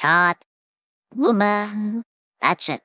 shot. woman. That's it.